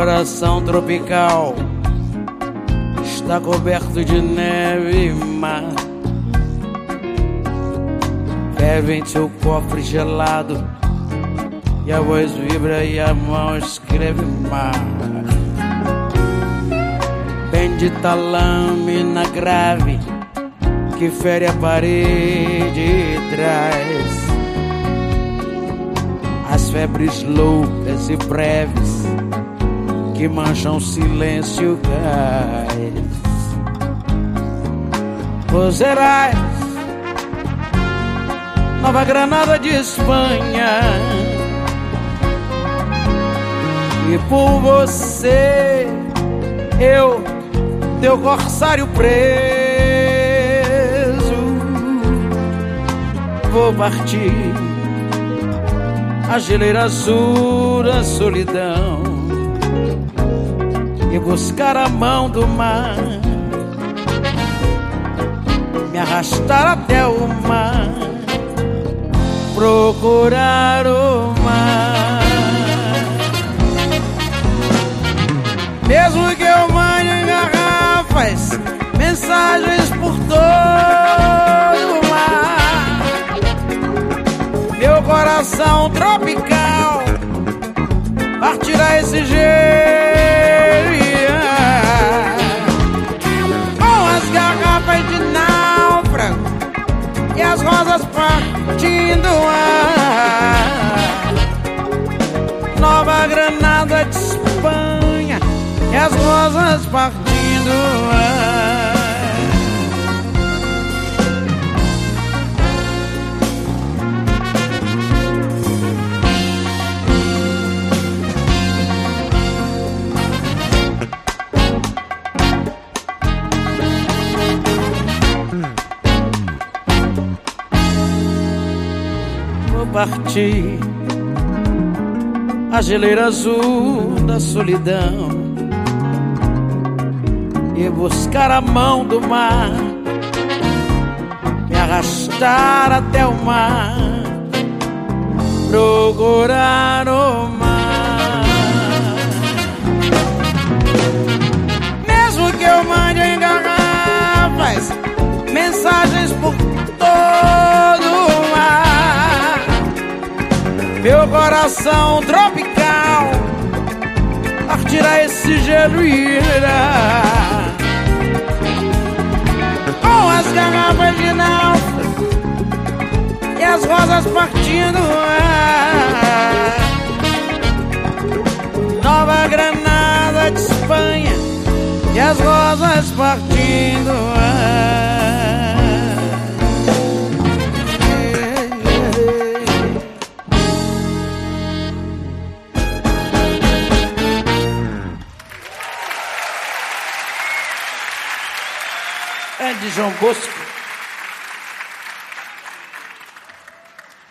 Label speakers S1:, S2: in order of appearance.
S1: coração tropical está coberto de neve e mar. Em seu cofre gelado e a voz vibra e a mão escreve mar. Bendita lâmina grave que fere a parede e traz as febres loucas e breves que mancham silêncio gás. Os heróis, Nova Granada de Espanha. E por você, eu, teu corsário preso, vou partir a geleira azul da solidão buscar a mão do mar, me arrastar até o mar, procurar o mar. Mesmo que eu mande garrafas mensagens por todo o mar, meu coração tropical partirá esse jeito. As rosas partindo ar. partir a geleira azul da solidão e buscar a mão do mar, me arrastar até o mar, procurar o mar. Mesmo que eu mande em mensagens por meu coração tropical partirá esse gelo irá garrafas de náufrago e as rosas partindo Nova Granada de Espanha. E as rosas partindo é de João Bosco.